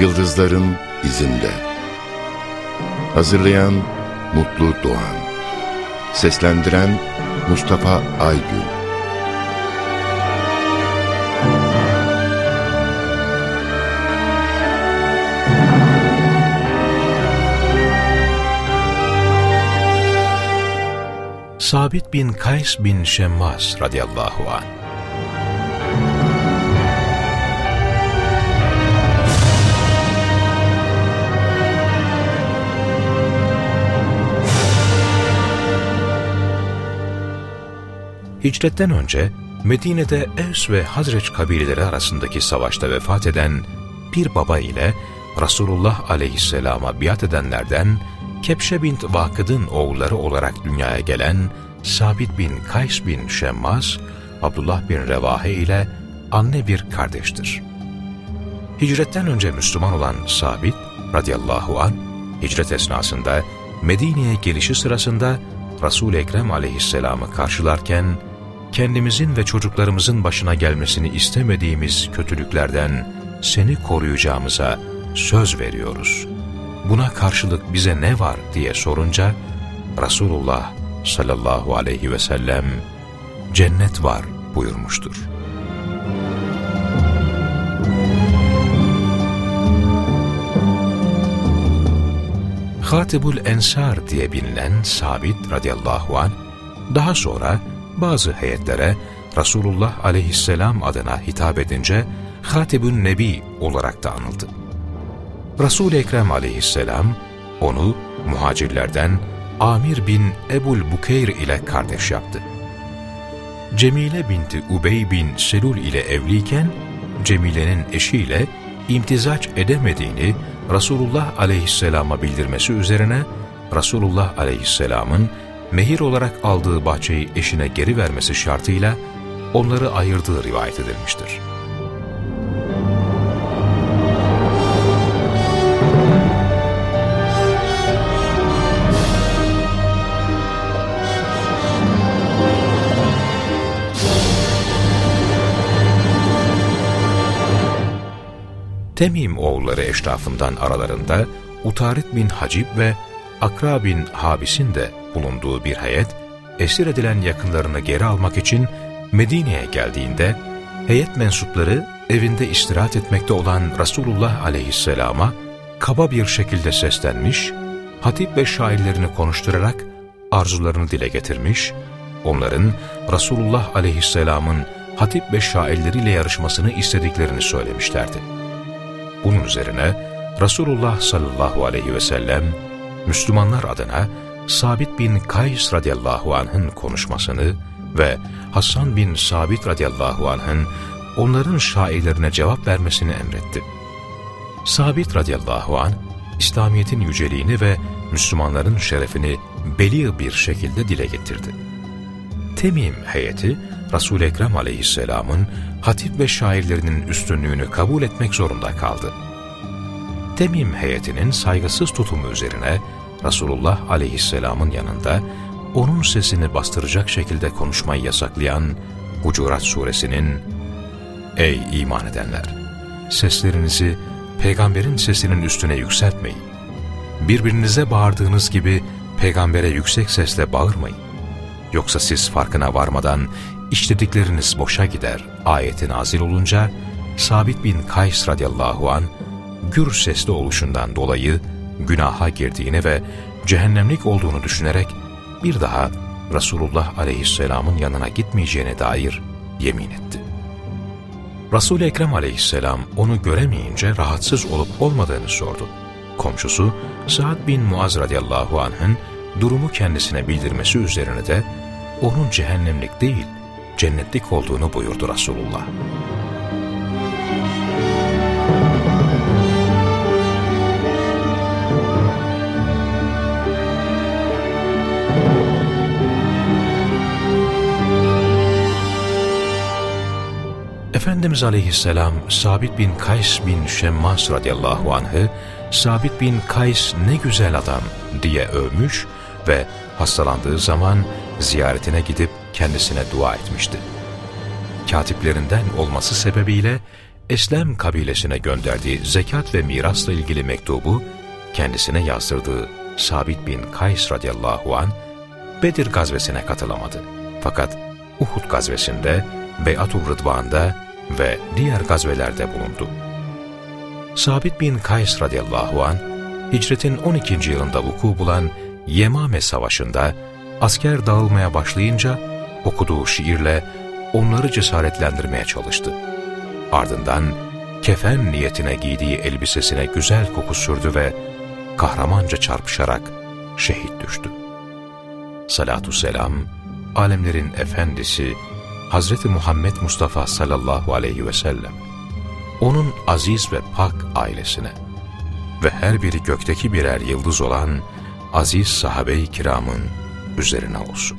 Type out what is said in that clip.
Yıldızların izinde. Hazırlayan Mutlu Doğan. Seslendiren Mustafa Aygün. Sabit bin Kays bin Şemmas radıyallahu anh Hicretten önce Medine'de Evs ve Hazreç kabileleri arasındaki savaşta vefat eden bir baba ile Resulullah aleyhisselama biat edenlerden Kepşe bint Vakıd'ın oğulları olarak dünyaya gelen Sabit bin Kays bin Şemmaz, Abdullah bin Revahe ile anne bir kardeştir. Hicretten önce Müslüman olan Sabit radıyallahu an hicret esnasında Medine'ye gelişi sırasında Resul-i Ekrem aleyhisselamı karşılarken kendimizin ve çocuklarımızın başına gelmesini istemediğimiz kötülüklerden seni koruyacağımıza söz veriyoruz. Buna karşılık bize ne var diye sorunca Resulullah sallallahu aleyhi ve sellem cennet var buyurmuştur. Hatibul Ensar diye bilinen Sabit radıyallahu an daha sonra bazı heyetlere Resulullah aleyhisselam adına hitap edince Hatibun Nebi olarak da anıldı. Resul-i Ekrem aleyhisselam onu muhacirlerden Amir bin Ebul Bukeyr ile kardeş yaptı. Cemile binti Ubey bin Selul ile evliyken Cemile'nin eşiyle imtizaç edemediğini Resulullah aleyhisselama bildirmesi üzerine Resulullah aleyhisselamın mehir olarak aldığı bahçeyi eşine geri vermesi şartıyla onları ayırdığı rivayet edilmiştir. Temim oğulları eşrafından aralarında Utarit bin Hacib ve Akra bin Habis'in de bulunduğu bir heyet, esir edilen yakınlarını geri almak için Medine'ye geldiğinde, heyet mensupları evinde istirahat etmekte olan Resulullah aleyhisselama kaba bir şekilde seslenmiş, hatip ve şairlerini konuşturarak arzularını dile getirmiş, onların Resulullah aleyhisselamın hatip ve şairleriyle yarışmasını istediklerini söylemişlerdi. Bunun üzerine Resulullah sallallahu aleyhi ve sellem Müslümanlar adına Sabit bin Kays radıyallahu anh'ın konuşmasını ve Hasan bin Sabit radıyallahu anh'ın onların şairlerine cevap vermesini emretti. Sabit radıyallahu anh, İslamiyet'in yüceliğini ve Müslümanların şerefini beli bir şekilde dile getirdi. Temim heyeti, Resul-i Ekrem aleyhisselamın hatip ve şairlerinin üstünlüğünü kabul etmek zorunda kaldı. Temim heyetinin saygısız tutumu üzerine Resulullah aleyhisselamın yanında onun sesini bastıracak şekilde konuşmayı yasaklayan Hucurat suresinin Ey iman edenler! Seslerinizi peygamberin sesinin üstüne yükseltmeyin. Birbirinize bağırdığınız gibi peygambere yüksek sesle bağırmayın. Yoksa siz farkına varmadan işledikleriniz boşa gider ayeti nazil olunca Sabit bin Kays radıyallahu an gür sesli oluşundan dolayı günaha girdiğini ve cehennemlik olduğunu düşünerek bir daha Resulullah aleyhisselamın yanına gitmeyeceğine dair yemin etti. Resul-i Ekrem aleyhisselam onu göremeyince rahatsız olup olmadığını sordu. Komşusu Sa'd bin Muaz radıyallahu anh'ın durumu kendisine bildirmesi üzerine de onun cehennemlik değil, cennetlik olduğunu buyurdu Resulullah. Efendimiz Aleyhisselam Sabit bin Kays bin Şemmas radıyallahu anh'ı Sabit bin Kays ne güzel adam diye övmüş ve hastalandığı zaman ziyaretine gidip kendisine dua etmişti. Katiplerinden olması sebebiyle Eslem kabilesine gönderdiği zekat ve mirasla ilgili mektubu kendisine yazdırdığı Sabit bin Kays radıyallahu an Bedir gazvesine katılamadı. Fakat Uhud gazvesinde, Beyatur Rıdvan'da ve diğer gazvelerde bulundu. Sabit bin Kays radıyallahu an hicretin 12. yılında vuku bulan Yemame Savaşı'nda asker dağılmaya başlayınca okuduğu şiirle onları cesaretlendirmeye çalıştı. Ardından kefen niyetine giydiği elbisesine güzel koku sürdü ve kahramanca çarpışarak şehit düştü. Salatü selam, alemlerin efendisi Hz. Muhammed Mustafa sallallahu aleyhi ve sellem, onun aziz ve pak ailesine ve her biri gökteki birer yıldız olan aziz sahabe-i kiramın üzerine olsun.